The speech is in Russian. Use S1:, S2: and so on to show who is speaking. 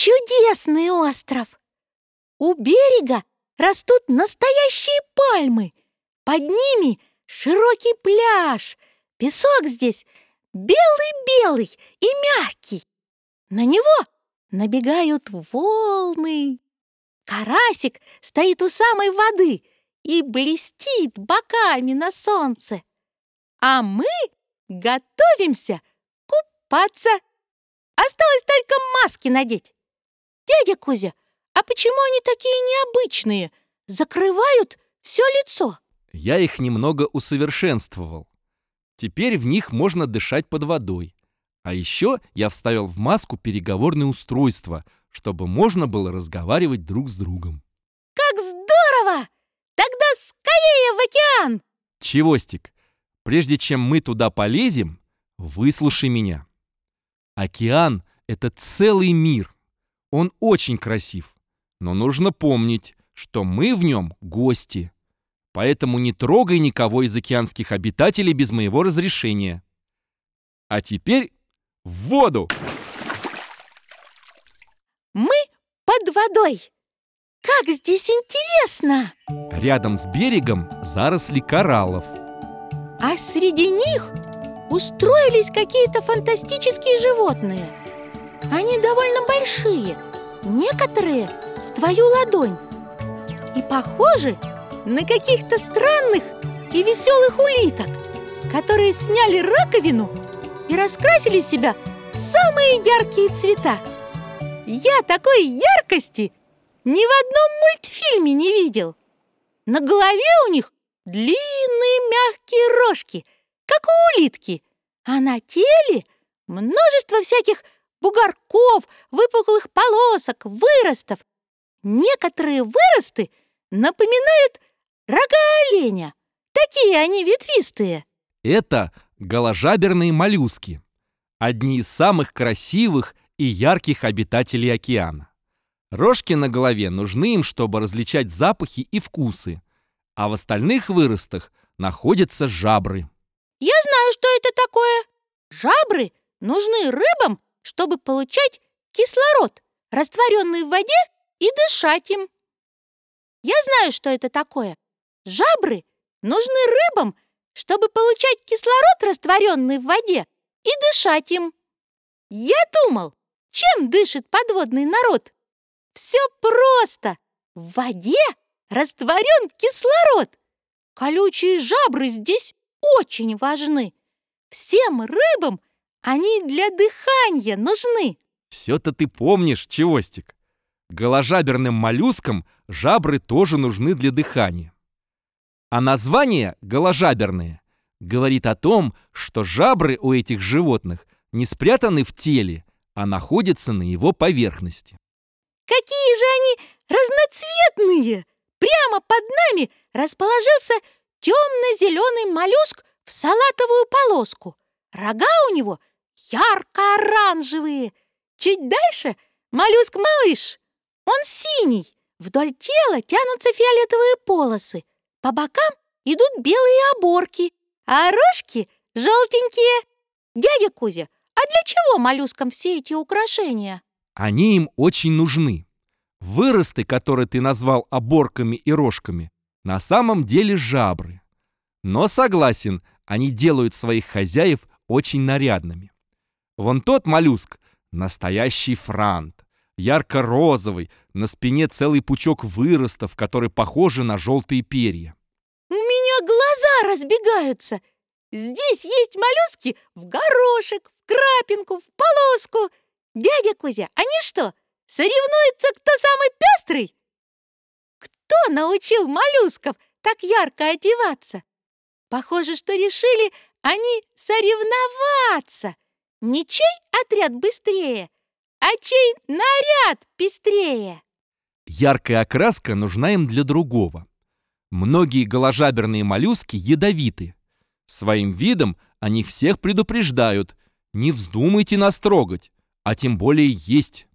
S1: Чудесный остров! У берега растут настоящие пальмы. Под ними широкий пляж. Песок здесь белый-белый и мягкий. На него набегают волны. Карасик стоит у самой воды и блестит боками на солнце. А мы готовимся купаться. Осталось только маски надеть. Дядя Кузя, а почему они такие необычные? Закрывают все лицо.
S2: Я их немного усовершенствовал. Теперь в них можно дышать под водой. А еще я вставил в маску переговорное устройство, чтобы можно было разговаривать друг с другом.
S1: Как здорово! Тогда скорее в океан!
S2: Чевостик, прежде чем мы туда полезем, выслушай меня. Океан — это целый мир. Он очень красив. Но нужно помнить, что мы в нем гости. Поэтому не трогай никого из океанских обитателей без моего разрешения. А теперь в воду!
S1: Мы под водой. Как здесь интересно!
S2: Рядом с берегом заросли кораллов.
S1: А среди них устроились какие-то фантастические животные. Они довольно большие, некоторые с твою ладонь. И похожи на каких-то странных и веселых улиток, которые сняли раковину и раскрасили себя в самые яркие цвета. Я такой яркости ни в одном мультфильме не видел. На голове у них длинные мягкие рожки, как у улитки, а на теле множество всяких бугорков, выпуклых полосок, выростов. Некоторые выросты напоминают рога оленя. Такие они ветвистые.
S2: Это голожаберные моллюски. Одни из самых красивых и ярких обитателей океана. Рожки на голове нужны им, чтобы различать запахи и вкусы, а в остальных выростах находятся жабры.
S1: Я знаю, что это такое. Жабры нужны рыбам, чтобы получать кислород, растворенный в воде, и дышать им. Я знаю, что это такое. Жабры нужны рыбам, чтобы получать кислород, растворенный в воде, и дышать им. Я думал, чем дышит подводный народ? Все просто. В воде растворен кислород. Колючие жабры здесь очень важны. Всем рыбам они для дыхания нужны.
S2: Все-то ты помнишь, Чевостик. Голожаберным моллюскам жабры тоже нужны для дыхания. А название «голожаберные» говорит о том, что жабры у этих животных не спрятаны в теле, а находятся на его поверхности.
S1: Какие же они разноцветные! Прямо под нами расположился темно-зеленый моллюск в салатовую полоску. Рога у него ярко-оранжевые. Чуть дальше моллюск-малыш. Он синий. Вдоль тела тянутся фиолетовые полосы. По бокам идут белые оборки, а рожки желтенькие. Дядя Кузя, а для чего моллюскам все эти украшения?
S2: Они им очень нужны. Выросты, которые ты назвал оборками и рожками, на самом деле жабры. Но согласен, они делают своих хозяев очень нарядными. Вон тот моллюск — настоящий франт. Ярко-розовый, на спине целый пучок выростов, которые похожи на желтые перья.
S1: У меня глаза разбегаются. Здесь есть моллюски в горошек, в крапинку, в полоску. Дядя Кузя, они что, соревнуются, кто самый пестрый? Кто научил моллюсков так ярко одеваться? Похоже, что решили они соревноваться. Не чей отряд быстрее, а чей наряд пестрее.
S2: Яркая окраска нужна им для другого. Многие голожаберные моллюски ядовиты. Своим видом они всех предупреждают. Не вздумайте нас трогать, а тем более есть.